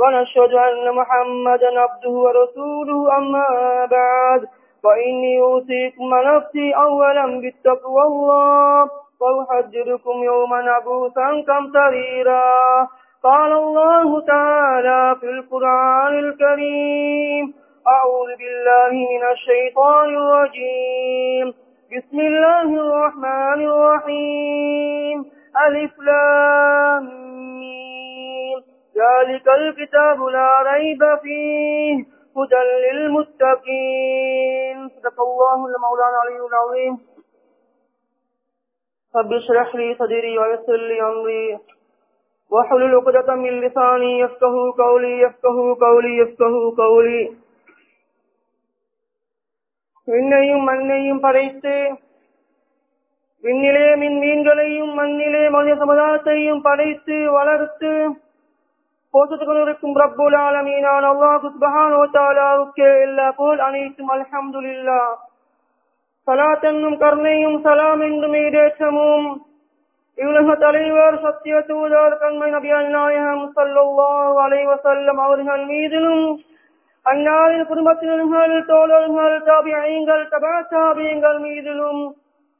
ونشهد أن محمدا عبده ورسوله أما بعد فإني أوصيكم نفسي أولا بالتقوى الله وأحذركم يوما عبوسا قمطريرا قال الله تعالى في القرآن الكريم أعوذ بالله من الشيطان الرجيم. بسم الله الرحمن الرحيم. ألف لام ذلك الكتاب لا ريب فيه هدى للمتقين صدق الله المولى العلي العظيم رب اشرح لي صدري ويسر لي أمري واحلل عقدة من لساني يفقه قولي يفقه قولي يفقه قولي விண்ணையும் மண்ணையும் படைத்து விண்ணிலே மின் மீன்களையும் மண்ணிலே மனித சமுதாயத்தையும் படைத்து வளர்த்து போஷத்து கொண்டிருக்கும் ரப்புல் ஆலமீனான் அல்லாஹு சுப்ஹானஹு வ எல்லா புகழ் அனைத்தும் அல்ஹம்துலில்லாஹ். சலாத் என்னும் கருணையும் சலாம் என்றும் ஈடேற்றமும். இவ்வளவு தலைவர் சத்திய தூதர் கண்மை நபியால் நாயகம் ஸல்லல்லாஹு அலைஹி அவர்கள் மீதிலும் அந்நாளின் குடும்பத்தினர்கள் தோழர்கள் தாபியங்கள் தபா தாபியங்கள் மீதிலும்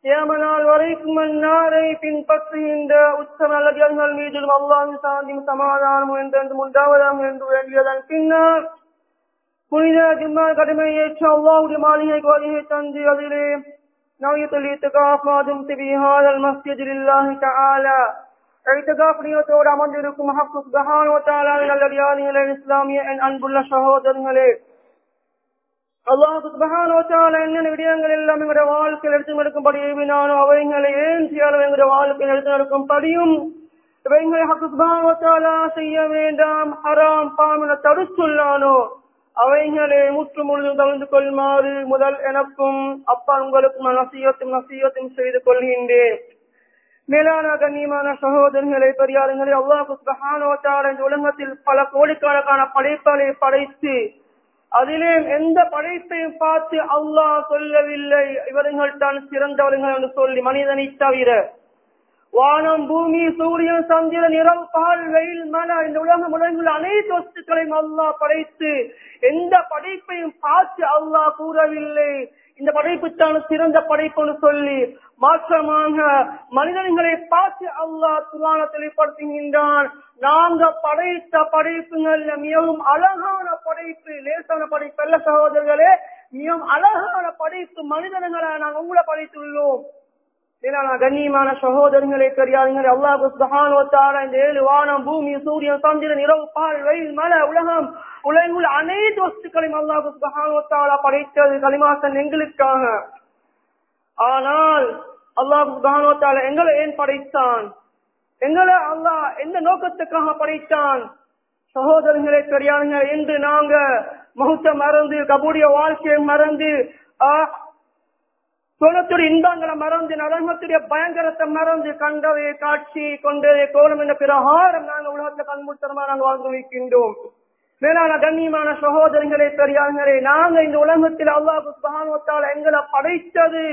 ஏமனால் வரைக்கும் அந்நாரை பின்பற்றுகின்ற உச்சம நல்லவியர்கள் மீதிலும் அல்லாஹ் சாந்தியும் சமாதானம் என்றென்று உண்டாவதாக என்று வேண்டியதன் பின்னர் புனித ஜிம்மா கடமை ஏற்று அல்லாவுடைய மாளிகை கோரிகை தந்து அதிலே நவியத்தில் இத்துகாஃபாதும் திபிஹாதல் மஸ்ஜிதில் இல்லாஹி தஆலா. எழுத்துக்காப் நியத்தோடு அமர்ந்திருக்கும் ஹக்கு சுபஹானு வதஆலா நல்லடியார்களே இஸ்லாமிய என் அன்புள்ள சகோதரர்களே அல்லாஹ் சுபஹானு என்னென்ன விடயங்கள் எல்லாம் எங்களுடைய வாழ்க்கையில் எடுத்து நடக்கும்படி ஏவினானோ அவைகளை ஏன் செய்யாலும் எங்களுடைய வாழ்க்கையில் எடுத்து நடக்கும்படியும் இவைகளை ஹக்கு சுபஹானு வதஆலா செய்ய வேண்டாம் ஹராம் பாமின தடுத்துள்ளானோ அவைகளை முற்று முழுதும் தவிர்த்து கொள்மாறு முதல் எனக்கும் அப்பா உங்களுக்கும் நான் நசியத்தும் நசியத்தும் செய்து கொள்கின்றேன். மேலான கண்ணியமான சகோதரர்களை பெரியாருங்களை அல்லாஹு சுபஹானோட்டார இந்த உலகத்தில் பல கோடிக்கணக்கான படைப்புகளை படைத்து அதிலே எந்த படைப்பையும் பார்த்து அல்லாஹ் சொல்லவில்லை. இவர்கள் தான் சிறந்தவர்கள் என்று சொல்லி மனிதனை தவிர. வானம் பூமி சூரியன் சந்திரன் இரவு பால் வெயில் மன இந்த உலகம் உலகில் அனைத்து வஸ்துக்களையும் அல்லாஹ் படைத்து எந்த படைப்பையும் பார்த்து அல்லாஹ் கூறவில்லை. இந்த படைப்புத்தான் சிறந்த படைப்புன்னு சொல்லி மாற்றமாக மனிதர்களை பார்த்து அல்லாஹ் துலான தெளிப்படுத்துகின்றான் நாங்க படைத்த படைப்புகள் மிகவும் அழகான படைப்பு லேசான படைப்பு. அல்ல சகோதரர்களே மிகவும் அழகான படைப்பு மனிதர்களை நாங்கள் உங்களை படைத்துள்ளோம். கண்ணியமான சகோதரர்களை பெரியாருங்களே அல்லாஹு சுபஹானுவத்தார இந்த ஏழு வானம் பூமி சூரியன் சந்திரன் இரவு பால் வெயில் மலை உலகம் உலகில் அனைத்து வஸ்துக்களையும் அல்லாஹு சுபஹானுவத்தாரா படைத்தது களிமாசன் எங்களுக்காக. ஆனால் அல்லாஹு சுபஹானுவத்தால எங்களை ஏன் படைத்தான்? எங்களை அல்லாஹ் எந்த நோக்கத்துக்காக படைத்தான்? சகோதரர்களை தெரியாதீங்க என்று நாங்க மகுத்த மறந்து கபூடிய வாழ்க்கையை மறந்து சோழத்துடைய இன்பங்களை மறந்து நரகத்துடைய பயங்கரத்தை மறந்து கண்டவை காட்சி கொண்டதை கோலம் என்ற பிரகாரம் நாங்கள் உலகத்தில் கண்முத்தனமா நாங்கள் வாழ்ந்து வைக்கின்றோம் மேலான கண்ணியமான சகோதரங்களே பெரியார்களே நாங்கள் இந்த உலகத்தில் அல்லாஹு சுபானுவத்தால் எங்களை படைத்தது.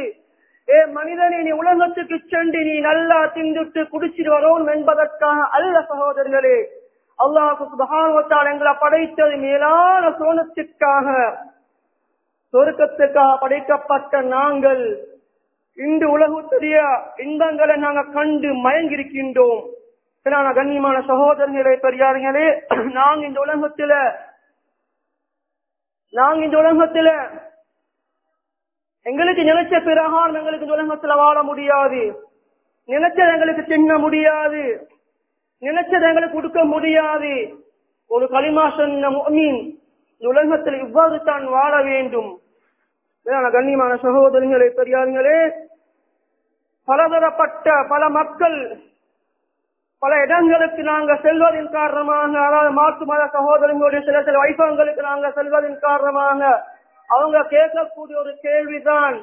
ஏ மனிதனை நீ உலகத்துக்கு சென்று நீ நல்லா திண்டுட்டு குடிச்சிட்டு வரோம் என்பதற்காக அல்ல சகோதரர்களே. அல்லாஹு சுபானுவத்தால் எங்களை படைத்தது மேலான சோனத்திற்காக சொருக்கத்துக்காக படைக்கப்பட்ட நாங்கள் இந்த உலகத்துடைய இன்பங்களை நாங்க கண்டு மயங்கிருக்கின்றோம் கண்ணியமான சகோதரர்களே பெரியார்களே நாங்க இந்த உலகத்துல நாங்க இந்த உலகத்துல எங்களுக்கு நினைச்ச பிரகாரம் எங்களுக்கு இந்த உலகத்துல வாழ முடியாது. நினைச்சது எங்களுக்கு தின்ன முடியாது. நினைச்சது எங்களுக்கு கொடுக்க முடியாது. ஒரு களிமா சொன்ன மீன் இந்த உலகத்தில் இவ்வாறு தான் வாழ வேண்டும். கண்ணியமான சகோதரர்களே பெரியார்களே பலதரப்பட்ட பல மக்கள் பல இடங்களுக்கு நாங்கள் செல்வதன் காரணமாக அதாவது மாற்று மத சகோதரங்களுடைய சில சில வைபவங்களுக்கு நாங்கள் செல்வதன் காரணமாக அவங்க கேட்கக்கூடிய ஒரு கேள்விதான்.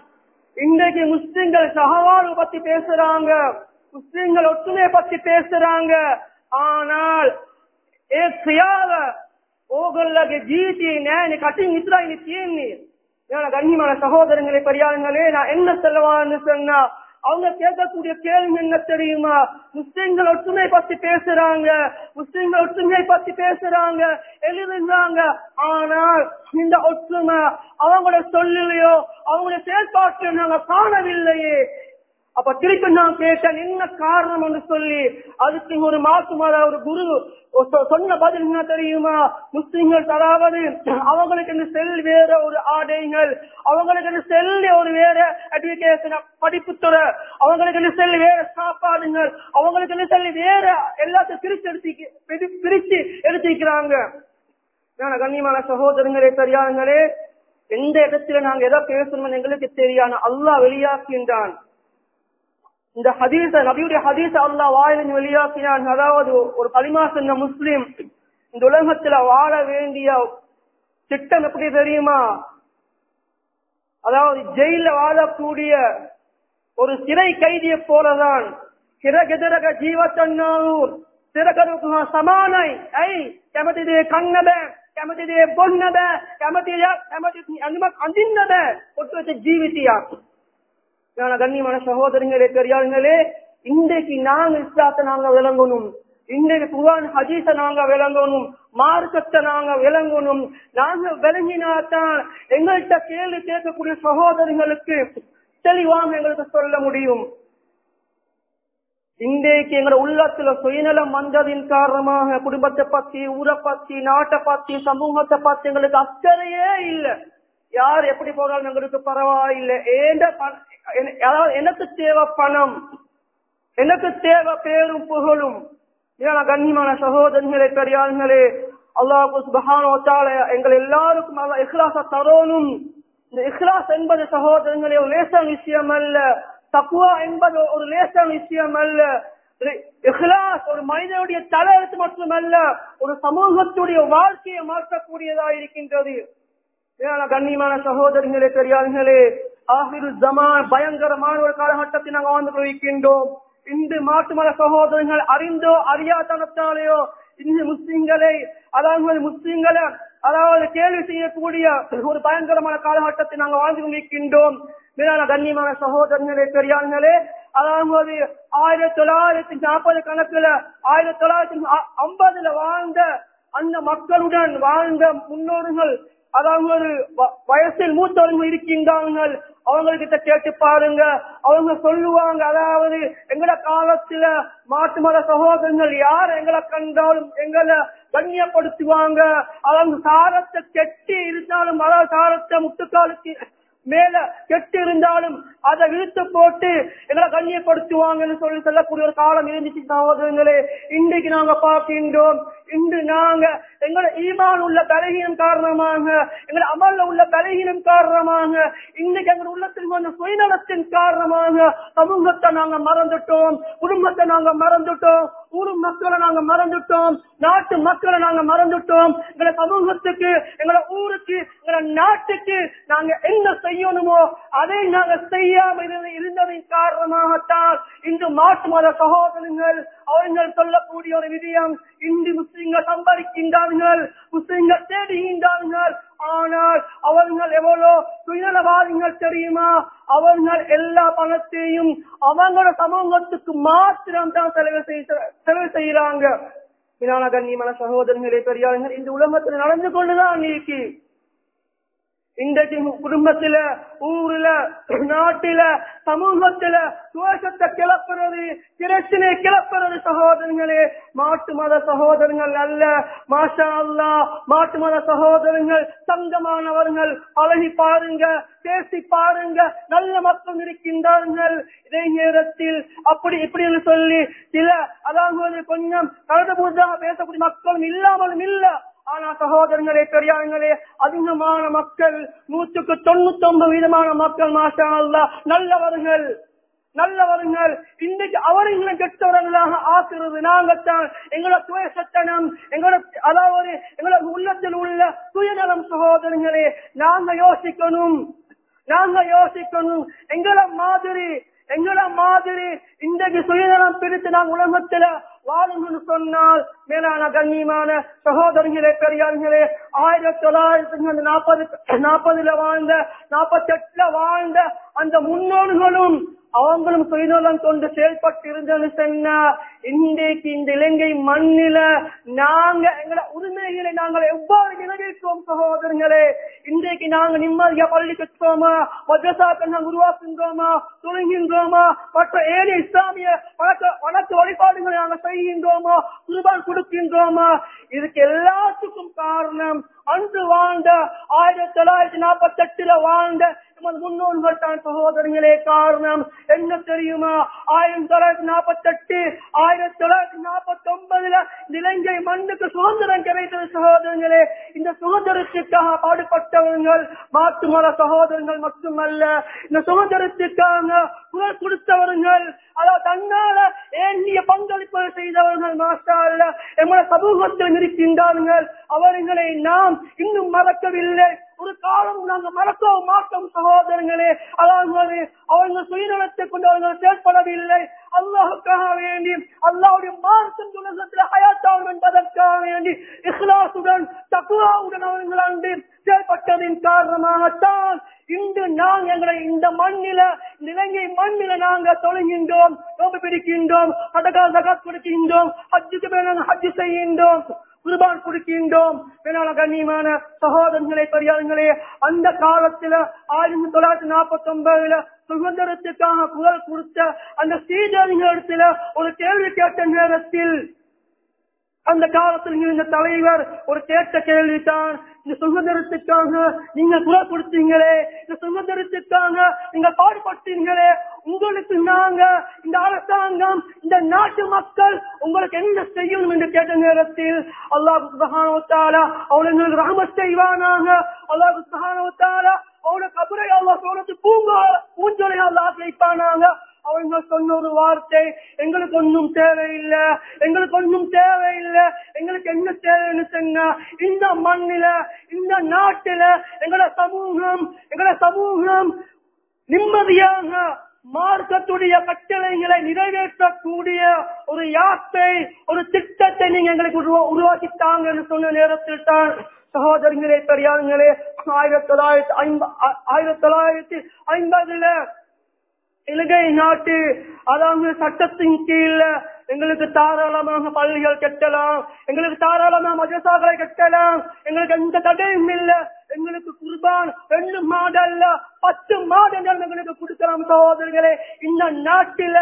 இன்றைக்கு முஸ்லிம்கள் சகவாறு பத்தி பேசுறாங்க முஸ்லிம்கள் ஒற்றுமை பத்தி பேசுறாங்க. ஆனால் ஏ சுயாவ ஓகல்லக்கு ஜீட்டி நான் கட்டிங் இத்ரா இனி தீன்னு கண்ணியமான சகோதரங்களை பெரியாருங்களே நான் என்ன செல்லவான்னு சொன்னா அவங்க கேட்கக்கூடிய கேள்வி என்ன தெரியுமா? முஸ்லிம்கள் ஒற்றுமை பத்தி பேசுறாங்க. முஸ்லிம்கள் ஒற்றுமை பத்தி பேசுறாங்க. எழுதுறாங்க. ஆனால் இந்த ஒற்றுமை அவங்களோட சொல்லிலையோ அவங்களோட செயல்பாட்டில் நாங்க காணவில்லையே. அப்ப திருப்பி நான் கேட்டேன் என்ன காரணம் என்று சொல்லி. அதுக்கு ஒரு மாசுமார ஒரு குரு சொ- சொன்ன பதில் என்ன தெரியுமா? முஸ்லிம்கள் அதாவது அவங்களுக்கு இந்த செல் வேற ஒரு ஆடைகள் அவங்களுக்கு இந்த செல் ஒரு வேற எஜுகேஷன் படிப்புத்துறை அவங்களுக்கு இந்த செல் வேற சாப்பாடுங்கள் அவங்களுக்கு இந்த செல் வேற எல்லாத்தையும் பிரிச்சு எடுத்து பிரிச்சு எடுத்திருக்கிறாங்க. ஏன்னா கண்ணியமான சகோதரங்களே பெரியாருங்களே எந்த இடத்துல நாங்க எதை பேசணும் எங்களுக்கு தெரியாது. அல்லாஹ் வெளியாக்கின்றான் இந்த ஹதீச நபியுடைய ஹதீச அல்லா வாயிலின் வெளியாக்கினான். அதாவது ஒரு கலிமா சொன்ன முஸ்லீம் இந்த உலகத்துல வாழ வேண்டிய திட்டம் எப்படி தெரியுமா? அதாவது ஜெயில வாழக்கூடிய ஒரு சிறை கைதியை போலதான். சிறகெதிரக ಜೀವತನ್ನಾವು ಸಿರಕರುಕುವ ಸಮಾನೈ ಐ ಕೆಮತಿದೆ ಕಣ್ಣದೆ ಕೆಮತಿದೆ ಬೊಣ್ಣದೆ ಕೆಮತಿಯ ಕೆಮತಿ ಅಂದಿನ್ನದೆ வச்சு ಜೀವಿತಿಯಾಕು கண்ணியமான சகோதரங்களே பெரியார்களே இன்றைக்கு நாங்க இஸ்லாத்தை நாங்க விளங்கணும். இன்றைக்கு குரான் ஹதீச நாங்க விளங்கணும். மார்க்கத்தை நாங்க விளங்கணும். நாங்க விளங்கினாதான் எங்கள்கிட்ட கேள்வி கேட்கக்கூடிய சகோதரிகளுக்கு தெளிவாக எங்களுக்கு சொல்ல முடியும். இன்றைக்கு எங்களோட உள்ளத்துல சுயநலம் வந்ததின் காரணமாக குடும்பத்தை பத்தி ஊரை பத்தி நாட்டை பத்தி சமூகத்தை பத்தி எங்களுக்கு அக்கறையே இல்ல. யார் எப்படி போனாலும் எங்களுக்கு பரவாயில்லை. ஏண்ட அதாவது எனக்கு தேவை பணம்? எனக்கு தேவை பேரும் புகழும்? ஏன்னா கண்ணியமான சகோதரர்களே பெரியார்களே. அல்லாஹ் சுபஹானஹு எங்கள் எல்லாருக்கும் அல்லாஹ் தரோனும் இந்த இஹ்லாஸ் என்பது சகோதரர்களே ஒரு லேசான விஷயம் அல்ல தக்குவா என்பது ஒரு லேசான விஷயம் அல்ல இஹ்லாஸ் ஒரு மனிதனுடைய தலையெழுத்து மட்டுமல்ல ஒரு சமூகத்துடைய வாழ்க்கையை மாற்றக்கூடியதா இருக்கின்றது. ஏன்னா கண்ணியமான சகோதரர்களே பெரியார்களே. ஆஹிரு ஜமான் பயங்கரமான ஒரு காலகட்டத்தை நாங்கள் வாழ்ந்து கொண்டிருக்கின்றோம் இன்று மாட்டு மத சகோதரர்கள் அறிந்தோ அறியாதனத்தாலேயோ இன்று முஸ்லிம்களை அதாவது முஸ்லிம்களை அதாவது கேள்வி செய்யக்கூடிய ஒரு பயங்கரமான காலகட்டத்தை நாங்கள் வாழ்ந்து கொண்டிருக்கின்றோம் மேலான கண்ணியமான சகோதரர்களே பெரியார்களே அதாவது ஆயிரத்தி தொள்ளாயிரத்தி நாற்பது கணக்குல ஆயிரத்தி தொள்ளாயிரத்தி ஐம்பதுல வாழ்ந்த அந்த மக்களுடன் வாழ்ந்த முன்னோர்கள் அதாவது வ- வயசில் மூத்தவர்கள் இருக்கின்றார்கள். அவங்க கிட்ட கேட்டு பாருங்க. அவங்க சொல்லுவாங்க அதாவது எங்கட காலத்துல மாட்டு மத சகோதரர்கள் யார் எங்களை கண்டாலும் எங்களை கண்ணியப்படுத்துவாங்க. அவங்க சாரத்தை கெட்டி இருந்தாலும் அதாவது சாரத்தை முட்டுக்காலுக்கு மேல கெட்டு இருந்தாலும் அதை இழுத்து போட்டு எங்களை கண்ணியப்படுத்துவாங்கன்னு சொல்லி சொல்லக்கூடிய ஒரு காலம் இருந்துச்சு சகோதரங்களே இன்றைக்கு நாங்க பார்க்கின்றோம். இன்று நாங்க எங்களோட ஈமான் உள்ள பலகீனம் காரணமாக எங்களோட அமல்ல உள்ள பலகீனம் காரணமாக இன்னைக்கு எங்க உள்ளத்தில் வந்த சுயநலத்தின் காரணமாக சமூகத்தை நாங்க மறந்துட்டோம் குடும்பத்தை நாங்க மறந்துட்டோம் ஊர் மக்களை நாங்க மறந்துட்டோம் நாட்டு மக்களை நாங்க மறந்துட்டோம். எங்களை சமூகத்துக்கு எங்களை ஊருக்கு எங்களை நாட்டுக்கு நாங்க என்ன செய்யணுமோ அதை நாங்க செய்யாம இருந்ததின் காரணமாகத்தான் இன்று மாட்டு மத சகோதரங்கள் அவர்கள் சொல்லக்கூடிய ஒரு விதயம் இன்று முஸ்லிம்கள் சம்பாதிக்கின்றார்கள் முஸ்லிம்கள் தேடுகின்றார்கள். ஆனால் அவர்கள் எவ்வளோ சுயநலவாதிகள் தெரியுமா? அவர்கள் எல்லா பணத்தையும் அவங்களோட சமூகத்துக்கு மாத்திரம் தான் செலவு செய்ய செலவு செய்யறாங்க கண்ணியமான சகோதரர்களே பெரியார்கள் இந்த உலகத்தில் நடந்து கொண்டுதான் நீக்கி இன்றைக்கு குடும்பத்தில ஊர்ல நாட்டில சமூகத்தில துவேஷத்தை கிளப்புறது பிரச்சனை கிளப்புறது சகோதரங்களே மாட்டு மத சகோதரங்கள் அல்ல. மாஷா அல்லா மாட்டு மத சகோதரங்கள் சங்கமானவர்கள் அழகி பாருங்க பேசி பாருங்க நல்ல மக்கள் இருக்கின்றார்கள். இதே நேரத்தில் அப்படி இப்படின்னு சொல்லி சில அதாவது கொஞ்சம் கலந்து பூஜாக பேசக்கூடிய மக்களும் இல்லாமலும் இல்லை. ஆனா சகோதரங்களே பெரியாருங்களே அதிகமான மக்கள் நூற்றுக்கு தொண்ணூத்தி ஒன்பது விதமான மக்கள் மாஷா நல்லவர்கள் நல்லவர்கள் இன்றைக்கு அவர்களை கெட்டவர்களாக ஆக்குறது நாங்கத்தான். எங்களோட சுய துயசத்தனம் எங்களோட அதாவது எங்களோட உள்ளத்தில் உள்ள சுயநலம் சகோதரங்களே நாங்க யோசிக்கணும். நாங்க யோசிக்கணும். எங்களை மாதிரி எங்களை மாதிரி இன்றைக்கு சுயநலம் பிரித்து நாம் உலகத்துல வாழுங்கன்னு சொன்னால் மேலான கண்ணியமான சகோதரர்களே பெரியார்களே ஆயிரத்தி தொள்ளாயிரத்தி நாற்பது நாற்பதுல வாழ்ந்த நாற்பத்தி எட்டுல வாழ்ந்த அந்த முன்னோர்களும் அவங்களும் சுயநலம் கொண்டு செயல்பட்டு இருந்தது சொன்னா இன்றைக்கு இந்த இலங்கை மண்ணில நாங்க எங்களோட உரிமைகளை நாங்கள் எவ்வாறு நிறைவேற்றுவோம் சகோதரங்களே இன்றைக்கு நாங்க நிம்மதியா பள்ளி கட்டுறோமா மதரசாக்கள் நாங்கள் உருவாக்குகின்றோமா தொழுகின்றோமா மற்ற ஏழை இஸ்லாமிய வழக்க வழக்கு வழிபாடுகளை நாங்கள் செய்கின்றோமா? குருபான் கொடுக்கின்றோமா? இதுக்கு எல்லாத்துக்கும் காரணம் அன்று வாழ்ந்த ஆயிரத்தி தொள்ளாயிரத்தி நாற்பத்தி எட்டுல வாழ்ந்த நமது முன்னோர்கள் சகோதரர்களே காரணம் என்ன தெரியுமா? ஆயிரத்தி தொள்ளாயிரத்தி நாற்பத்தி எட்டு ஆயிரத்தி தொள்ளாயிரத்தி நாற்பத்தி ஒன்பதுல இலங்கை மண்ணுக்கு சுதந்திரம் கிடைத்தது சகோதரர்களே இந்த சுதந்திரத்திற்காக பாடுபட்டவர்கள் மாற்றுமல சகோதரர்கள் மட்டுமல்ல இந்த சுதந்திரத்திற்காக குரல் கொடுத்தவர்கள் அதாவது தன்னால ஏண்டிய பங்களிப்பு செய்தவர்கள் மாஸ்டர் எமது சமூகத்தில் இருக்கின்றார்கள். அவர்களை நாம் இன்னும் மறக்கவில்லை. ஒரு காலம் நாங்கள் மறக்கவும் மாட்டோம் சகோதரர்களே அதாவது அவங்க சுயநலத்தை கொண்டு அவர்கள் செயல்படவில்லை. அல்லாஹுக்காக வேண்டி அல்லாவுடைய மார்க்கம் உலகத்தில் ஹயாத்தாகும் என்பதற்காக வேண்டி இஸ்லாசுடன் தக்குவாவுடன் அவர்கள் அன்று செயல்பட்டதின் காரணமாகத்தான் இன்று நாங்கள் எங்களை இந்த மண்ணில இந்த இலங்கை மண்ணில நாங்கள் தொழுகின்றோம் நோம்பு பிடிக்கின்றோம் அடகால் சகாத் கொடுக்கின்றோம் ஹஜ்ஜுக்கு மேல நாங்கள் ஹஜ்ஜு செய்கின்றோம். குர்பான் கொடுக்கின்றோம். கண்ணியமான சகோதரர்களை பெரியார்களே அந்த காலத்துல ஆயிரத்தி தொள்ளாயிரத்தி நாற்பத்தி ஒன்பதுல சுதந்திரத்துக்காக குரல் கொடுத்த அந்த ஸ்ரீதேவிகளிடத்துல ஒரு கேள்வி கேட்ட நேரத்தில் அந்த காலத்தில் இருந்த தலைவர் ஒரு கேட்ட கேள்விதான். இந்த சுதந்திரத்துக்காக நீங்க குரல் கொடுத்தீங்களே இந்த சுதந்திரத்துக்காக நீங்க பாடுபட்டீங்களே உங்களுக்கு நாங்க இந்த அரசாங்கம் இந்த நாட்டு மக்கள் உங்களுக்கு என்ன செய்யணும் என்று கேட்ட நேரத்தில் அல்லாஹ் சுபஹானவத்தாலா அவளுங்களுக்கு ரஹமத் செய்வானாங்க அல்லாஹ் சுபஹானவத்தாலா அவளோட கபரை அல்லாஹ் சோழத்து பூங்கா பூஞ்சொலை அல்லாஹ் வைப்பானாங்க அவங்க சொன்ன ஒரு வார்த்தை எங்களுக்கு ஒன்றும் தேவையில்லை எங்களுக்கு ஒன்றும் தேவையில்லை எங்களுக்கு என்ன தேவைன்னு சொன்னா இந்த மண்ணில இந்த நாட்டில எங்களோட சமூகம் எங்களோட சமூகம் நிம்மதியாக மார்க்கத்துடைய கட்டளைகளை நிறைவேற்றக்கூடிய ஒரு யாத்தை ஒரு திட்டத்தை நீங்க எங்களுக்கு உருவா- உருவாக்கித்தாங்க சொன்ன நேரத்தில் தான் சகோதரங்களே பெரியாருங்களே ஆயிரத்தி தொள்ளாயிரத்தி ஐம்ப ஆயிரத்தி தொள்ளாயிரத்தி ஐம்பதுல இலங்கை நாட்டு அதாவது சட்டத்தின் கீழ் எங்களுக்கு தாராளமாக பள்ளிகள் கட்டலாம் எங்களுக்கு தாராளமாக மதரசாக்களை கட்டலாம் எங்களுக்கு எந்த தடையும் இல்லை. குர்பான் ரெண்டு மாடல்ல பத்து மாதங்கள் எங்களுக்கு கொடுக்கலாம் சகோதரர்களே. இந்த நாட்டில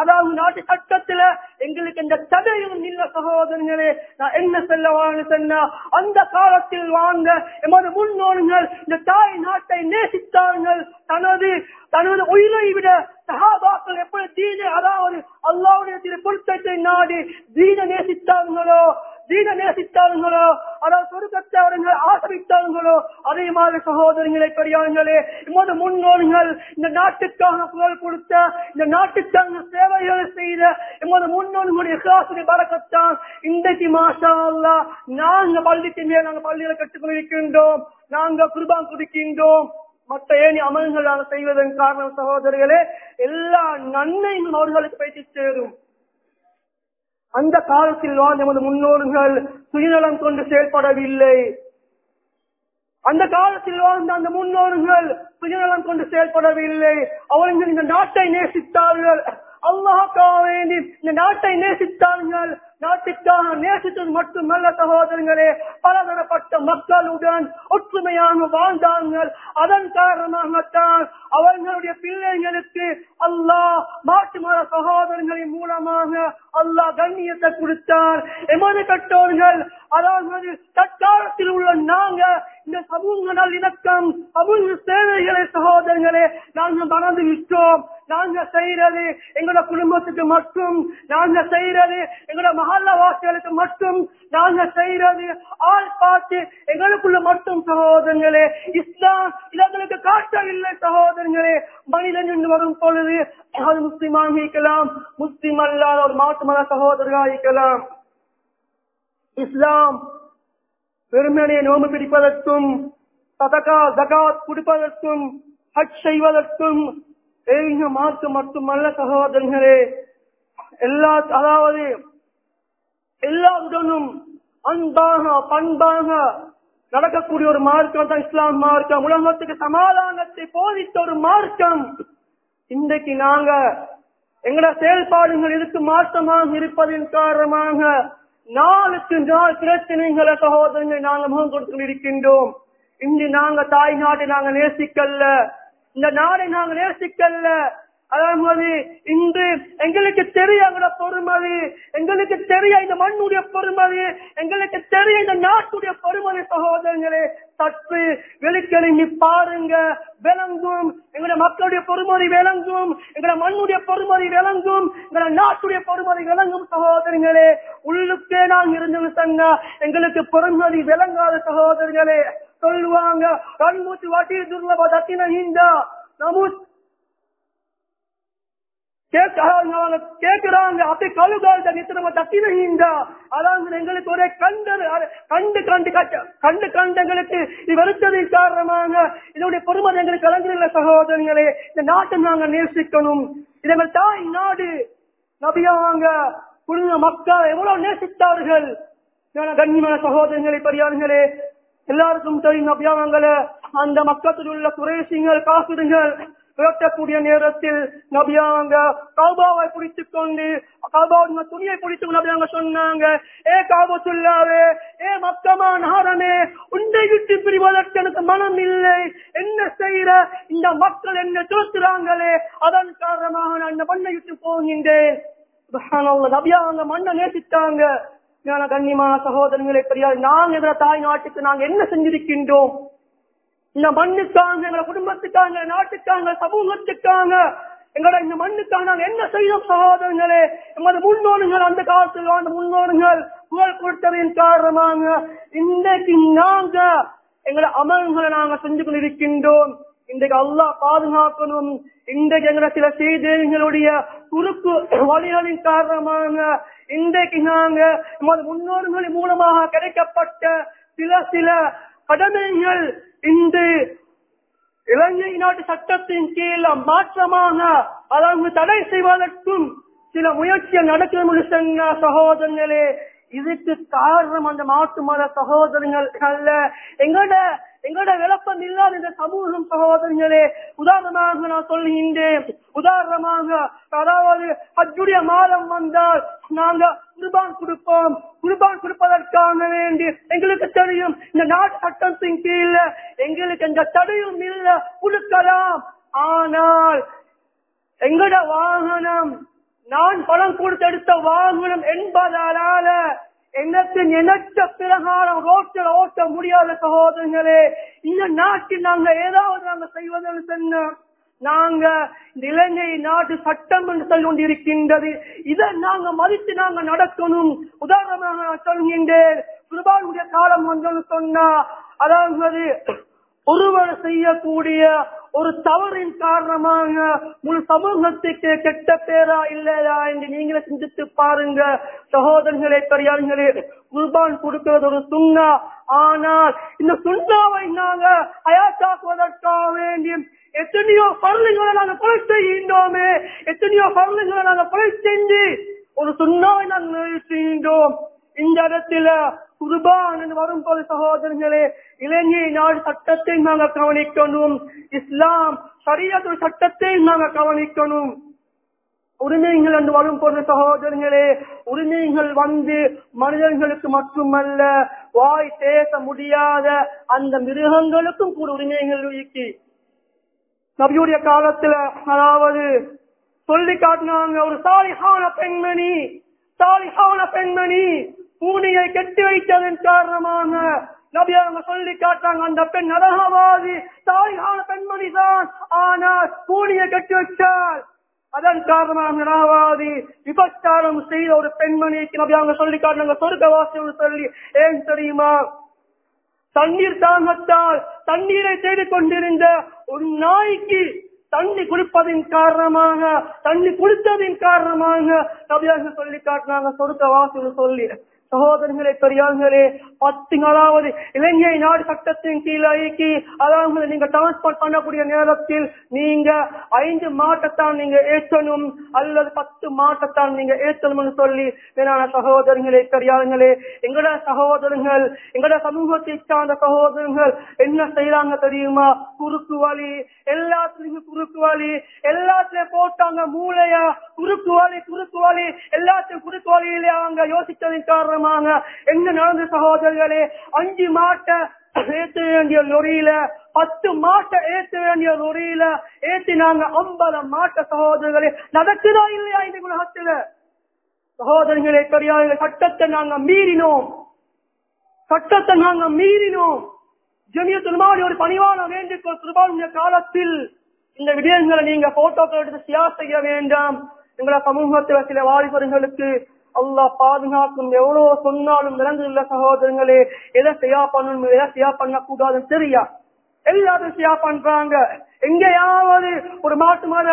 அதாவது நாட்டு சட்டத்துல எங்களுக்கு இந்த தடையும் இல்ல சகோதரர்களே. நான் என்ன சொல்ல வாங்க சொன்னா அந்த காலத்தில் வாங்க எமது முன்னோர்கள் இந்த தாய் நாட்டை நேசித்தார்கள். தனது தனது உயிரை விட சகாபாக்கள் எப்படி தீன அதாவது அல்லாவுடைய திரு பொருத்தத்தை நாடி தீன நேசித்தார்களோ தீன நேசித்தார்களோ அதாவது சொருக்கத்தை அவர்கள் ஆசிரித்தார்களோ அதே மாதிரி சகோதரங்களே பெரியார்களே எமது முன்னோர்கள் இந்த நாட்டுக்காக குரல் கொடுத்த இந்த நாட்டுக்காக சேவைகளை செய்த எமது முன்னோர்களுடைய காசுடைய பறக்கத்தான் இன்றைக்கு மாஷா அல்லா நாங்க பள்ளிக்கு மேல் நாங்கள் பள்ளியில கற்றுக்கொண்டிருக்கின்றோம். நாங்க குருபான் குடிக்கின்றோம். மற்ற ஏனி அமல்கள் நாங்கள் செய்வதன் காரணம் சகோதரர்களே எல்லா நன்மையும் அவர்களுக்கு போய்த்து சேரும் அந்த காலத்தில் வாழ்ந்த நமது முன்னோர்கள் சுயநலம் கொண்டு செயல்படவில்லை. அந்த காலத்தில் வாழ்ந்த அந்த முன்னோர்கள் சுயநலம் கொண்டு செயல்படவில்லை. அவர்கள் இந்த நாட்டை நேசித்தார்கள். அல்லாஹ்க்காக வேண்டி இந்த நாட்டை நேசித்தார்கள். நாட்டுக்காக நேசித்தது மட்டுமல்ல சகோதரர்களே பலதரப்பட்ட மக்களுடன் ஒற்றுமையாக வாழ்ந்தார்கள். அதன் காரணமாகத்தான் அவர்களுடைய பிள்ளைகளுக்கு அல்லாஹ் மாட்டு மத சகோதரர்களின் மூலமாக அல்லாஹ் கண்ணியத்தை கொடுத்தார். எமது கட்டோர்கள் அதாவது தற்காலத்தில் உள்ள நாங்க இந்த சமூக நல்லிணக்கம் சமூக சேவைகளை சகோதரர்களே நாங்கள் மறந்து விட்டோம். நாங்க செய்யறது எங்களோட குடும்பத்துக்கு மட்டும் நாங்க செய்யறது எங்களோட மகால வாசிகளுக்கு மட்டும் நாங்க செய்யறது ஆள் பார்த்து எங்களுக்குள்ள மட்டும் சகோதரங்களே இஸ்லாம் இதங்களுக்கு காட்டவில்லை சகோதரங்களே மனிதன் என்று வரும் பொழுது அது முஸ்லிமாக இருக்கலாம் முஸ்லிம் அல்லாத ஒரு மாற்று மத சகோதரராக இருக்கலாம். இஸ்லாம் பெருமனையை நோம்பு பிடிப்பதற்கும் சதகா ஜகாத் கொடுப்பதற்கும் ஹஜ் செய்வதற்கும் ஏங்க மார்க்கம் மட்டுமல்ல சகோதரர்களே. எல்லா அதாவது எல்லாருடனும் அன்பாக பண்பாக நடக்கக்கூடிய ஒரு மார்க்கம் தான் இஸ்லாம் மார்க்கம். உலகத்துக்கு சமாதானத்தை போதித்த ஒரு மார்க்கம். இன்றைக்கு நாங்க எங்கட செயல்பாடுகள் இதுக்கு மாற்றமாக இருப்பதின் காரணமாக நாளுக்கு நாள் பிரச்சனைகளை சகோதரங்களை நாங்க முகம் கொடுத்து இருக்கின்றோம் இன்று நாங்க தாய் நாட்டை நாங்க நேசிக்கல்ல. இந்த நாடை நாங்க நேசிக்கல்ல. அதாவது இன்று எங்களுக்கு தெரியும் எங்களோட பொறுமதி எங்களுக்கு தெரிய இந்த மண்ணுடைய பொறுமதி எங்களுக்கு தெரிய இந்த நாட்டுடைய பொறுமதி சகோதரங்களே சற்று வெளிக்கிழங்கி பாருங்க. விளங்கும். எங்களோட மக்களுடைய பொறுமதி விளங்கும். எங்களோட மண்ணுடைய பொறுமதி விளங்கும். எங்களோட நாட்டுடைய பொறுமதி விளங்கும் சகோதரங்களே உள்ளுக்கே நான் இருந்து சொன்னா எங்களுக்கு பொறுமதி விளங்காத சகோதரர்களே. சொல்லுவாங்க கண்மூச்சு வாட்டி துர்லப தத்தின ஹிந்தா கேட்கிறாங்க. அப்படி கழுகால் நித்திரம தத்தினீங்க அதாவது எங்களுக்கு ஒரே கண்டு கண்டு கண்டு கண்டு கண்டு எங்களுக்கு இது வருத்ததின் காரணமாக இதனுடைய பொறுமதி எங்களுக்கு கலந்துள்ள சகோதரங்களே இந்த நாட்டை நாங்க நேசிக்கணும். இது தாய் நாடு. நபியாங்க குடும்ப மக்கள் எவ்வளவு நேசித்தார்கள்? கண்ணியமான சகோதரங்களே பெரியார்களே எல்லாருக்கும் தெரியும் நபியாவங்கள அந்த மக்கத்தில் உள்ள குறைசிங்கள் காசுடுங்கள் விரட்டக்கூடிய நேரத்தில் நபியாங்க கௌபாவை பிடித்துக் கொண்டு கௌபாவின் துணியை பிடித்து நபியாங்க சொன்னாங்க ஏ காபத்துள்ளாவே ஏ மக்கமா நாரமே உன்னை விட்டு பிரிவதற்கு எனக்கு மனம் இல்லை. என்ன செய்யற இந்த மக்கள் என்ன தோத்துறாங்களே அதன் காரணமாக நான் இந்த மண்ணை விட்டு போகின்றேன். நபியாங்க மண்ணை நேசித்தாங்க. ஞான கண்ணியமான சகோதரங்களே பெரியார் நாங்க தாய் நாட்டுக்கு நாங்க என்ன செஞ்சிருக்கின்றோம்? இந்த மண்ணுக்காங்க எங்க குடும்பத்துக்காங்க நாட்டுக்காங்க சமூகத்துக்காங்க எங்களோட இந்த மண்ணுக்காக நாங்க என்ன செய்யும் சகோதரங்களே எமது முன்னோர்கள் அந்த காலத்தில் வாழ்ந்த முன்னோர்கள் புகழ் கொடுத்ததின் காரணமாக இன்றைக்கு நாங்க எங்களோட அமல்களை நாங்க செஞ்சு கொண்டிருக்கின்றோம். இன்றைக்கு அல்லா பாதுகாக்கணும். இன்றைக்கு எங்களை சில செய்திகளுடைய குறுக்கு வழிகளின் காரணமாக இன்றைக்கு நாங்க நமது முன்னோர்களின் மூலமாக கிடைக்கப்பட்ட சில சில கடமைகள் இந்த இலங்கை நாட்டு சட்டத்தின் கீழ் மாற்றமாக அதாவது தடை செய்வதற்கும் சில முயற்சிகள் நடக்கிறது சொன்ன சகோதரர்களே. இதுக்கு காரணம் அந்த மாற்று மத சகோதரங்கள் அல்ல. எங்கட எங்களோட விளப்பம் இல்லாத இந்த சமூகம் சகோதரர்களே உதாரணமாக நான் சொல்கின்றேன். உதாரணமாக அதாவது அஜுடைய மாதம் வந்தால் நாங்க குர்பான் கொடுப்போம். குர்பான் கொடுப்பதற்காக வேண்டி எங்களுக்கு தெரியும் இந்த நாட்டு சட்டத்தின் கீழ எங்களுக்கு எந்த தடையும் இல்ல கொடுக்கலாம். ஆனால் எங்கட வாகனம் நான் பணம் கொடுத்து எடுத்த வாகனம் என்பதால எனக்கு நினைச்ச பிரகாரம் ரோட்டில் ஓட்ட முடியாத சகோதரர்களே இந்த நாட்டில் நாங்க ஏதாவது நாங்க செய்வதென்று சொன்ன நாங்க இலங்கை நாட்டு சட்டம் என்று சொல்லி கொண்டிருக்கின்றது இதை நாங்க மதித்து நாங்க நடக்கணும். உதாரணமாக நான் சொல்கின்றேன் குருபானுடைய காலம் வந்து சொன்னா அதாவது ஒருவர் செய்யக்கூடிய ஒரு தவறின் காரணமாக முழு சமூகத்துக்கு கெட்ட பேரா இல்லையா என்று நீங்களே சிந்தித்து பாருங்க. சகோதரர்களே பெரியார்களே குர்பான் கொடுக்கிறது ஒரு சுண்ணா. ஆனால் இந்த சுண்ணாவை நாங்க அயாத்தாக்குவதற்காக வேண்டி எத்தனையோ பருளுங்களை நாங்க கொலை செய்கின்றோமே. எத்தனையோ பருளுங்களை நாங்க கொலை செஞ்சு ஒரு சுண்ணாவை நாங்கள் செய்கின்றோம் இந்த இடத்துல குர்பான் வரும் போது சகோதரர்களே இலங்கை நாடு சட்டத்தை நாங்கள் கவனிக்கணும். இஸ்லாம் சரியாத சட்டத்தை நாங்கள் கவனிக்கணும். உரிமைகள் என்று வரும்போது சகோதரர்களே உரிமைகள் வந்து மனிதர்களுக்கு மட்டுமல்ல வாய் பேச முடியாத அந்த மிருகங்களுக்கும் கூட உரிமைகள் இருக்கு நபியுடைய காலத்துல அதாவது சொல்லி காட்டினாங்க ஒரு சாலிஹான பெண்மணி சாலிஹான பெண்மணி. பூனையை கெட்டி வைத்ததன் காரணமாக நபி அவங்க சொல்லி காட்டாங்க அந்த பெண் நரகவாதி சாலிஹான பெண்மணி தான். ஆனால் பூனையை கட்டி வச்சால் அதன் காரணமாக நரகவாதி விபச்சாரம் செய்த ஒரு பெண்மணிக்கு நபி அவங்க சொல்லி காட்டினாங்க சொர்க்கவாசி சொல்லி ஏன் தெரியுமா? தண்ணீர் தாங்கத்தால் தண்ணீரை தேடிக் கொண்டிருந்த ஒரு நாய்க்கு தண்ணி குடிப்பதின் காரணமாக தண்ணி குடித்ததின் காரணமாக நபியாக சொல்லி காட்டினாங்க சொருக்க வாசல் சொல்லி. சகோதரர்களே பெரியார்களே பத்துங்களாவது இலங்கை நாடு சட்டத்தின் கீழே அதாவது நீங்க டிரான்ஸ்போர்ட் பண்ணக்கூடிய நேரத்தில் நீங்க ஐந்து மாட்டத்தான் நீங்க ஏற்றணும் அல்லது பத்து மாட்டத்தான் நீங்க ஏற்றணும்னு சொல்லி வேணான சகோதரர்களே பெரியார்களே எங்கட சகோதரர்கள் எங்கட சமூகத்தை சார்ந்த சகோதரர்கள் என்ன செய்யறாங்க தெரியுமா? குறுக்கு வழி எல்லாத்துலயும் குறுக்கு வழி எல்லாத்துலயும் போட்டாங்க மூளையா? குறுக்கு வழி குறுக்கு வழி எல்லாத்தையும் குறுக்கு வழியிலே அவங்க யோசித்ததின் காரணமாக என்ன நடந்த சகோதரர்களே அஞ்சு மாட்டை ஏத்த வேண்டிய லொரியில பத்து மாட்டை ஏத்த வேண்டிய லொரியில ஏத்தினாங்க ஐம்பது மாட்ட சகோதரர்களே. நடக்குதா இல்லையா இந்த உலகத்துல? சகோதரர்களே பெரியார்களே சட்டத்தை நாங்க மீறினோம். சட்டத்தை நாங்க மீறினோம். ஜெமிய மாதிரி ஒரு பணிவான வேண்டிக்கொள் திருபாலுடைய காலத்தில் இந்த விடயங்களை நீங்க போட்டோக்கள் எடுத்து சியா செய்ய வேண்டாம். எங்களை சமூகத்தில் சில வாலிபர்களுக்கு அல்லாஹ் பாதுகாக்கும் எவ்வளவு சொன்னாலும் விளங்குள்ள சகோதரங்களே எதை செய்யா பண்ணணும் எதை செய்யா பண்ண கூடாதுன்னு தெரியா? எல்லாரும் செய்யா பண்றாங்க. எங்கேயாவது ஒரு மாட்டு மத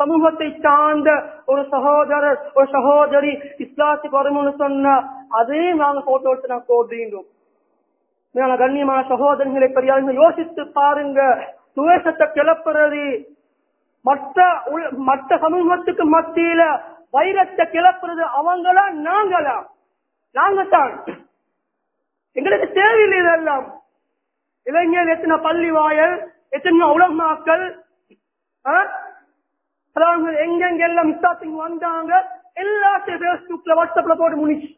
சமூகத்தை சார்ந்த ஒரு சகோதரர் ஒரு சகோதரி இஸ்லாத்துக்கு வரும்னு சொன்னா அதையும் நாங்க போட்டோ எடுத்து நான் போடுறோம். கண்ணியமான சகோதரர்களை பெரியாருங்க யோசித்து பாருங்க. துவேஷத்தை கிளப்புறது மற்ற மற்ற சமூகத்துக்கு மத்தியில வைரத்தை கிளப்புறது அவங்களா நாங்களா? நாங்க தான் எங்களுக்கு தேவையில்லை இதெல்லாம். இளைஞர் எத்தனை பள்ளி வாயல் எத்தனை உலமாக்கள் எங்கெங்கெல்லாம் இஸ்லாத்துக்கு வந்தாங்க எல்லாத்தையும் பேஸ்புக்ல வாட்ஸ்அப்ல போட்டு முடிச்சு.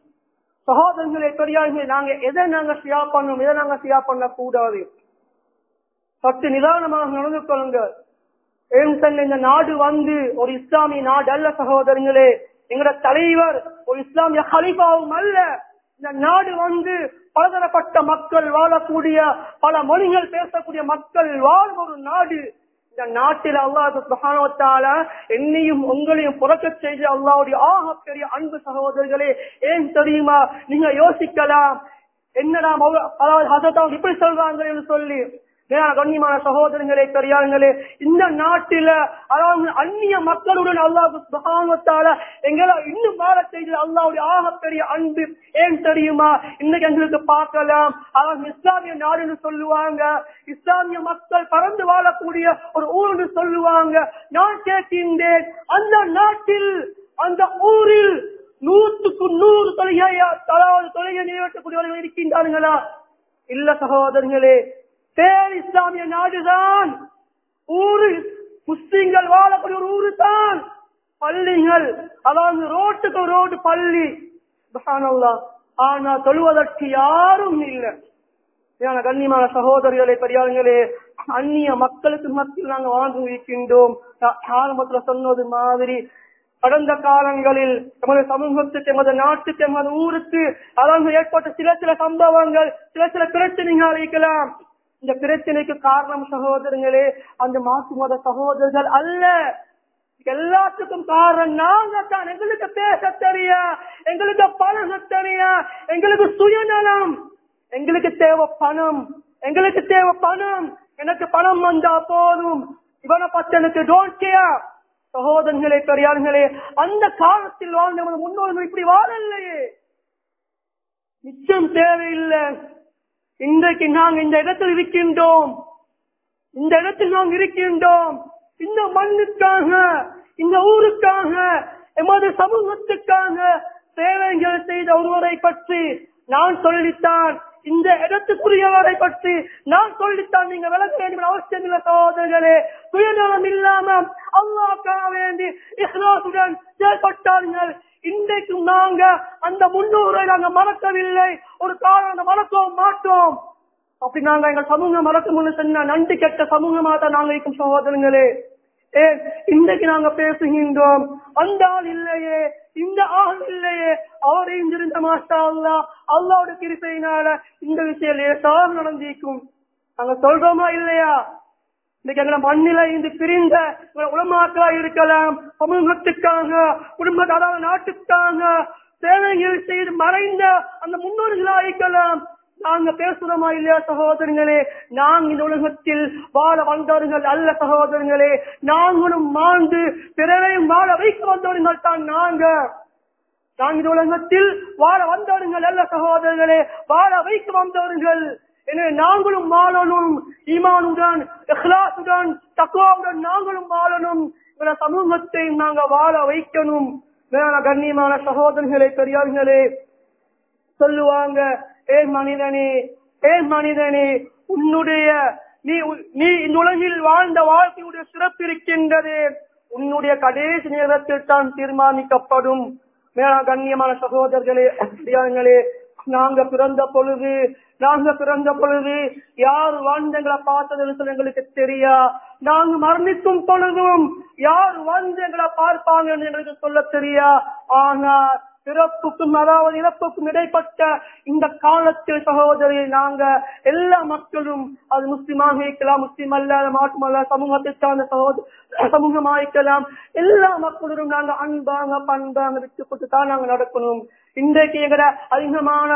சகோதரங்களை பெரியார்களே நாங்க எதை நாங்க சியா பண்ணோம் எதை நாங்க சியா பண்ண கூடாது சற்று நிதானமாக நடந்து கொள்ளுங்கள். எழுத்தங்க தங்க இந்த நாடு வந்து ஒரு இஸ்லாமிய நாடு அல்ல சகோதரங்களே. எங்களோட தலைவர் ஒரு இஸ்லாமிய ஹலிஃபாவும் அல்ல. இந்த நாடு வந்து பலதரப்பட்ட மக்கள் வாழக்கூடிய பல மொழிகள் பேசக்கூடிய மக்கள் வாழும் ஒரு நாடு. இந்த நாட்டில் அல்லாஹ் என்னையும் உங்களையும் புறக்க செய்து அல்லாவுடைய ஆக பெரிய அன்பு சகோதரர்களே ஏன் தெரியுமா? நீங்க யோசிக்கலாம். என்னடா அதாவது ஹசரத் இப்படி சொல்றாங்க என்று சொல்லி. கண்ணியமான சகோதரங்களே பெரியார்களே இந்த நாட்டில அதாவது அந்நிய மக்களுடன் அல்லாஹ் சுபஹானவத்தால எங்களை இன்னும் வாழ செய்து அல்லாவுடைய ஆகப்பெரிய அன்பு ஏன் தெரியுமா? இன்னைக்கு எங்களுக்கு பார்க்கலாம். அதாவது இஸ்லாமிய நாடுன்னு சொல்லுவாங்க. இஸ்லாமிய மக்கள் பறந்து வாழக்கூடிய ஒரு ஊர்னு சொல்லுவாங்க. நான் கேட்கின்றேன் அந்த நாட்டில் அந்த ஊரில் நூற்றுக்கு நூறு தொழுகை தொழிலை தொழுகை நிறைவேற்றக்கூடியவர்கள் இருக்கின்றார்களா? இல்ல சகோதரர்களே பேர் இஸ்லாமிய நாடுதான். ஊரு முஸ்லிம்கள் வாழக்கூடிய ஒரு ஊரு தான் பள்ளிகள் அதாவது ரோட்டுக்கு ரோடு பள்ளி. ஆனா தொழுவதற்கு யாரும் இல்லை. ஏன்னா கண்ணியமான சகோதரிகளே பெரியார்களே அந்நிய மக்களுக்கு மத்தியில் நாங்கள் வாழ்ந்து இருக்கின்றோம் ஆரம்பத்தில் ஆரம்பத்துல சொன்னது மாதிரி கடந்த காலங்களில் எமது சமூகத்துக்கு எமது நாட்டுக்கு எமது ஊருக்கு அதாவது ஏற்பட்ட சில சில சம்பவங்கள் சில சில பிரச்சனைகள் இருக்கலாம். இந்த பிரச்சனைக்கு காரணம் சகோதரங்களே அந்த மாற்று மத சகோதரர்கள் அல்ல. எல்லாத்துக்கும் காரணம் நாங்க தான். எங்களுக்கு பேச தெரியா எங்களுக்கு பழக தெரியா எங்களுக்கு சுயநலம்? எங்களுக்கு தேவை பணம். எங்களுக்கு தேவை பணம். எனக்கு பணம் வந்தா போதும். இவனை பத்தி எனக்கு டோன்ட் கேர் சகோதரர்களே பெரியார்களே அந்த காலத்தில் வாழ்ந்தவன் முன்னோர்கள் இப்படி வாழலையே. நிச்சயம் தேவையில்லை. இன்றைக்கு நாங்கள் இந்த இடத்தில் இருக்கின்றோம். இந்த இடத்தில் நாம் இருக்கின்றோம். இந்த மண்ணுக்காக இந்த ஊருக்காக எமது சமூகத்துக்காக சேவைகள் செய்த ஒருவரை பற்றி நான் சொல்லித்தான். இந்த இடத்துக்குரியவரை பற்றி நான் சொல்லித்தான். நீங்க விளக்க வேண்டும் அவசியம் இல்லை சகோதரர்களே. சுயநலம் இல்லாம அல்லாக்காக வேண்டி இஸ்லாத்துடன் செயல்பட்டார்கள். இன்றைக்கும் நாங்க அந்த முன்னூரை நாங்க மறக்கவில்லை. ஒரு காலம் மறக்கவும் மாட்டோம் அப்படி நாங்க எங்க சமூகம் மறக்கும் சொன்ன நன்றி கெட்ட சமூகமா தான் நாங்க இருக்கும் சகோதரங்களே. ஏ இன்றைக்கு நாங்க பேசுகின்றோம் அந்த ஆள் இல்லையே இந்த ஆள் இல்லையே அவரையும் இருந்த மாஸ்டா அல்லா அல்லாவோட கிருப்பையினால இந்த விஷயம் லேசாக நடந்திருக்கும். நாங்க சொல்றோமா இல்லையா? இன்னைக்கு எங்களை மண்ணில இருந்து பிரிந்த உலமாக்களா இருக்கலாம் சமூகத்துக்காக குடும்ப நாட்டுக்காக சேவைகள் செய்து மறைந்த அந்த முன்னோர்களா இருக்கலாம் நாங்க பேசுறோமா இல்லையா சகோதரங்களே? நாங்க இந்த உலகத்தில் வாழ வந்தவர்கள் அல்ல சகோதரங்களே. நாங்களும் வாழ்ந்து பிறரையும் வாழ வைக்க வந்தவர்கள் தான் நாங்க. நாங்க இந்த உலகத்தில் வாழ வந்தவர்கள் அல்ல சகோதரர்களே. வாழ வைக்க வந்தவர்கள். எனவே நாங்களும் வாழணும். ஈமானுடன் இஹ்லாசுடன் தக்குவாவுடன் நாங்களும் வாழணும். இந்த சமூகத்தை நாங்க வாழ வைக்கணும். மேலான கண்ணியமான சகோதரர்களை பெரியார்களே சொல்லுவாங்க ஏ மனிதனே ஏ மனிதனே உன்னுடைய நீ நீ இந்த உலகில் வாழ்ந்த வாழ்க்கையுடைய சிறப்பு இருக்கின்றது. உன்னுடைய கடைசி நேரத்தில் தான் தீர்மானிக்கப்படும். மேலா கண்ணியமான சகோதரர்களே பெரியார்களே நாங்க பிறந்த பொழுது நாங்க பிறந்த பொழுது யார் வாழ்ந்தங்களை பார்த்தது எங்களுக்கு தெரியா? நாங்க மரணிக்கும் பொழுதும் யார் வந்து எங்களை பார்ப்பாங்க என்று எங்களுக்கு சொல்ல தெரியா? ஆனா பிறப்புக்கும் அதாவது இறப்புக்கும் இடைப்பட்ட இந்த காலத்தில் சகோதரியை நாங்க எல்லா மக்களும் அது முஸ்லிமாக இருக்கலாம் முஸ்லிம் அல்ல மாற்றுமல்ல சமூகத்தை சார்ந்த சகோதர சமூகமாக இருக்கலாம் எல்லா மக்களும் நாங்க அன்பாங்க பண்பாங்க விட்டு கொடுத்து தான் நாங்க நடக்கணும். இன்றைக்கு எங்கட அதிகமான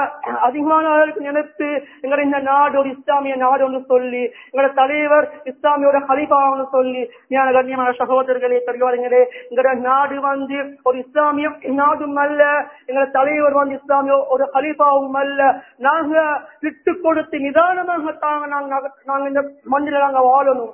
அதிகமானவர்களுக்கு நினைத்து எங்கட இந்த நாடு ஒரு இஸ்லாமிய நாடு சொல்லி எங்கட தலைவர் இஸ்லாமியோட ஹலிபாவன்னு சொல்லி ஞான கண்ணியமான சகோதரர்களே பெரியவர்களே எங்கட நாடு வந்து ஒரு இஸ்லாமிய நாடும் அல்ல எங்கட தலைவர் வந்து இஸ்லாமிய ஒரு ஹலிபாவும் அல்ல. நாங்க விட்டு கொடுத்து நிதானமாக தாங்க நாங்க நாங்க இந்த மண்ணில நாங்க வாழணும்.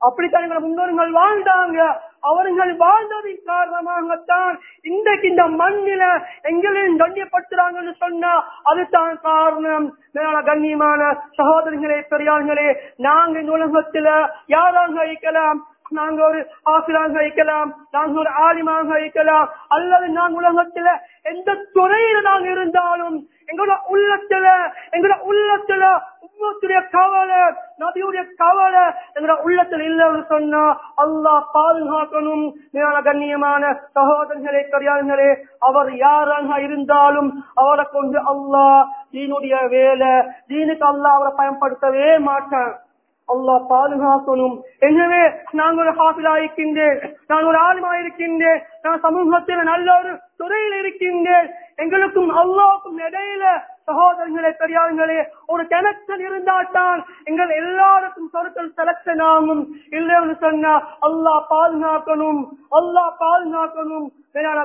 அப்படித்தான் எங்களை முன்னோர்கள் வாழ்ந்தாங்க. அவர்கள் வாழ்ந்ததின் காரணமாகத்தான் இன்றைக்கு இந்த மண்ணில எங்களையும் கண்ணியப்படுத்துறாங்கன்னு சொன்னா அதுதான் காரணம். மேலான கண்ணியமான சகோதரிகளே பெரியார்களே நாங்க இந்த உலகத்துல யாராக இருக்கலாம்? நாங்க ஒரு ஆசிராக இருக்கலாம்? நாங்க ஒரு ஆலிமாக இருக்கலாம்? அல்லது நாங்க உலகத்துல எந்த துறையில நாங்க இருந்தாலும் எங்களோட உள்ளத்துல எங்களோட உள்ளத்துல உம்மத்துடைய கவலை நபியுடைய கவலை எங்களோட உள்ளத்துல இல்லைன்னு சொன்னா அல்லாஹ் பாதுகாக்கணும். மேலான கண்ணியமான சகோதரர்களே கரியாளர்களே அவர் யாராக இருந்தாலும் அவரை கொண்டு அல்லாஹ் தீனுடைய வேலை தீனுக்கு அல்லாஹ் அவரை பயன்படுத்தவே மாட்டான். அல்லா பாதுகாக்கணும். எனவே நான் ஒரு ஹாஃபிலா இருக்கின்றேன் நான் ஒரு ஆளுமா இருக்கின்றேன் நான் சமூகத்தில் நல்ல ஒரு துறையில் இருக்கின்றேன். எங்களுக்கும் அல்லாவுக்கும் இடையில சகோதரர்களே பெரியார்களே ஒரு கனெக்ஷன் இருந்தால்தான் எங்கள் எல்லாருக்கும் சொற்கள் செலக்ஷன் ஆகும் இல்லைன்னு சொன்னா அல்லாஹ் பாதுகாக்கணும் அல்லாஹ் பாதுகாக்கணும்.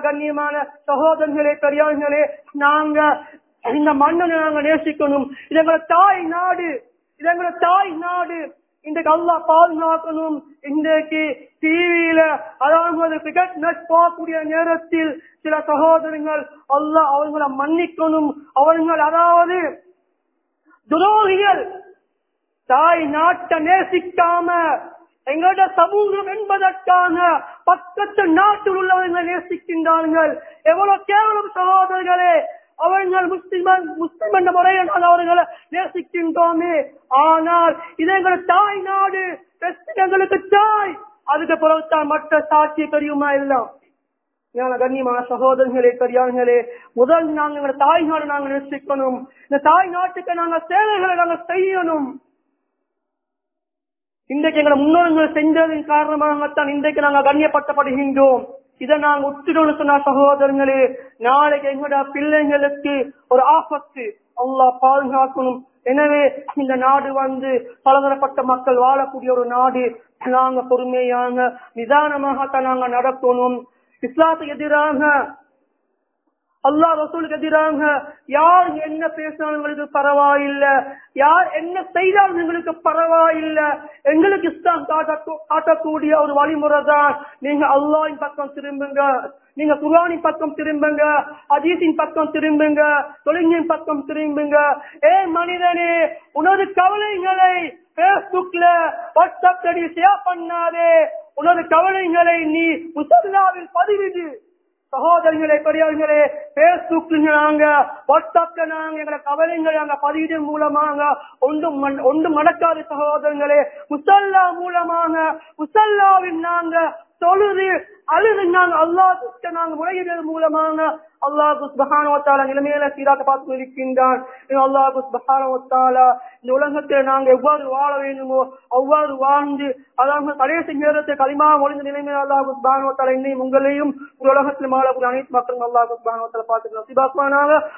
கண்ணியமான சகோதரர்களே பெரியார்களே நாங்க இந்த மண்ணனை நாங்க நேசிக்கணும். இது எங்களை தாய் நாடு இது எங்களை தாய் நாடு. இன்றைக்கு அல்லா பாதுகாக்கணும். இன்றைக்கு டிவியில அதாவது கிரிக்கெட் மேட்ச் பார்க்கக்கூடிய நேரத்தில் சில சகோதரங்கள் அல்லாஹ் அவங்களை மன்னிக்கணும். அவர்கள் அதாவது துரோகிகள். தாய் நாட்டை நேசிக்காம எங்களோட சமூகம் என்பதற்காக பக்கத்து நாட்டில் உள்ளவர்களை நேசிக்கின்றார்கள். எவ்வளவு கேவலம் சகோதரர்களே. அவர்கள் முஸ்லிமன் முஸ்லிம் என்ற முறையில் நாங்கள் அவர்களை நேசிக்கின்றோமே. ஆனால் இது எங்கள் தாய் நாடு எங்களுக்கு தாய். அதுக்கு பிறகுதான் மற்ற சாட்சி தெரியுமா எல்லாம் கண்ணியமான சகோதரர்களே பெரியார்களே முதல் நாங்கள் எங்களை தாய் நாடு நாங்கள் நேசிக்கணும். இந்த தாய் நாட்டுக்கு நாங்கள் சேவைகளை நாங்கள் செய்யணும். இன்றைக்கு எங்களை முன்னோர்கள் செஞ்சதன் காரணமாகத்தான் இன்றைக்கு நாங்கள் கண்ணியப்படுத்தப்படுகின்றோம். இதை நாங்க உத்திடணும் சொன்ன சகோதரங்களே நாளைக்கு எங்களோட பிள்ளைங்களுக்கு ஒரு ஆபத்து அல்லாஹ் பாதுகாக்கணும். எனவே இந்த நாடு வந்து பலதரப்பட்ட மக்கள் வாழக்கூடிய ஒரு நாடு. நாங்க பொறுமையாக நிதானமாகத்தான் நாங்க நடத்தணும். இஸ்லாத்துக்கு எதிராக அல்லா ரசூலுக்கு எதிராக யார் என்ன பேசினாலும் எங்களுக்கு பரவாயில்லை. யார் என்ன செய்தாலும் எங்களுக்கு பரவாயில்லை. எங்களுக்கு இஸ்லாம் காட்டக்கூடிய ஒரு வழிமுறை தான். நீங்க அல்லாவின் பக்கம் திரும்புங்க. நீங்க குரானின் பக்கம் திரும்புங்க. அஜீத்தின் பக்கம் திரும்புங்க. தொழிலின் பக்கம் திரும்புங்க. ஏ மனிதனே உனது கவலைகளை பேஸ்புக்ல வாட்ஸ்அப்ல நீ ஷேர் பண்ணாதே. உனது கவலைகளை நீ முசல்லாவில் பதிவிடு. சகோதரர்களே பெரியவர்களே பேஸ்புக்ல நாங்க வாட்ஸ்அப்ல நாங்க எங்களை கவலைங்களை நாங்க பதிவு மூலமாக ஒன்றும் ஒன்றும் நடக்காது சகோதரர்களே. முசல்லா மூலமாக முசல்லாவின் நாங்க தொழுது அழுது நாங்க அல்லாஹ் நாங்கள் முறையிடுறது மூலமாக அல்லாஹு சுபஹானவத்தால நிலைமையில சீராக பார்த்து இருக்கின்றான் அல்லாஹு சுபஹானவத்தாலா இந்த உலகத்தில் நாங்கள் எவ்வாறு வாழ வேண்டுமோ அவ்வாறு வாழ்ந்து அதாவது கடைசி நேரத்தை களிமா ஒளிந்த நிலைமையில் அல்லாஹு சுபஹானவத்தால என்னையும் உங்களையும் உலகத்தில் வாழக்கூடிய அனைத்து மக்களும் அல்லாஹு சுபஹானவத்தால பார்த்து நசிபாக்குவானாக.